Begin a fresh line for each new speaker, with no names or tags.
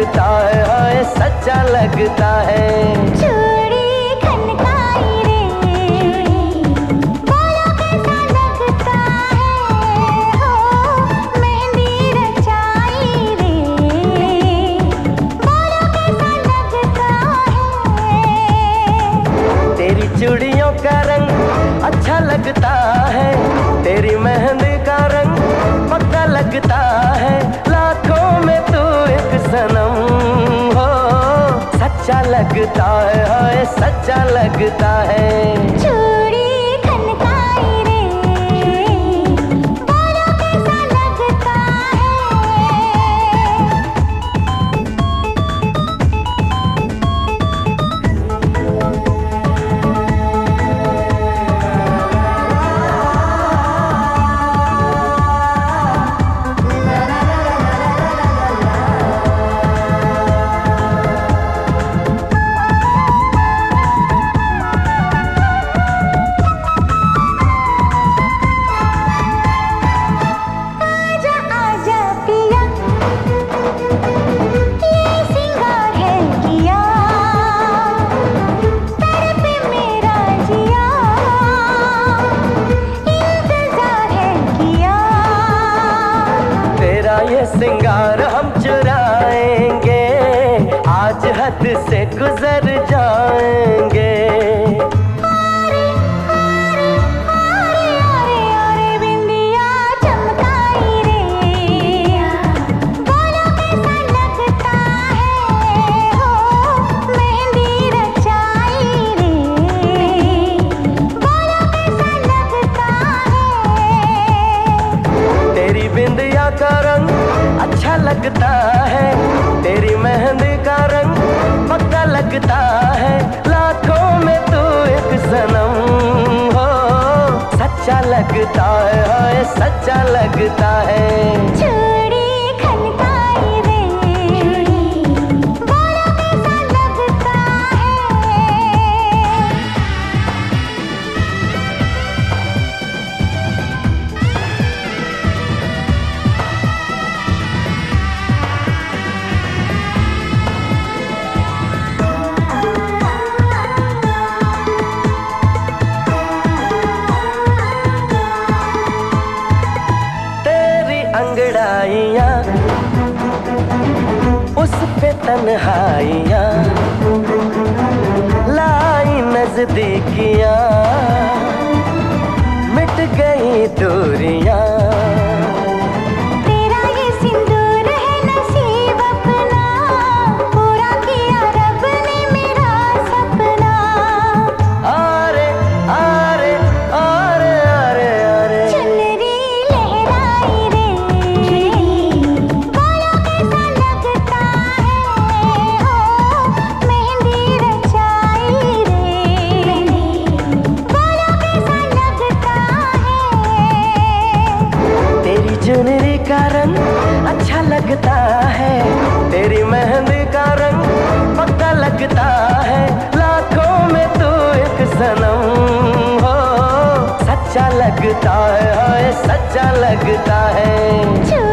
लगता है हाय सच्चा लगता है। चूड़ियों का रंग अच्छा लगता है तेरी मेहंदी का रंग पक्का लगता है। लाखों में सनम हो। सच्चा लगता है सच्चा लगता है। लगता है। तेरी मेहंदी का रंग पक्का लगता है। लाखों में तू एक सनम हो। सच्चा लगता है सच्चा लगता है। तन्हाइया लाई नजदीकिया चुनरी का रंग अच्छा लगता है। तेरी मेहंदी का रंग पक्का लगता है। लाखों में तू एक सनम हो। सच्चा लगता है सच्चा लगता है।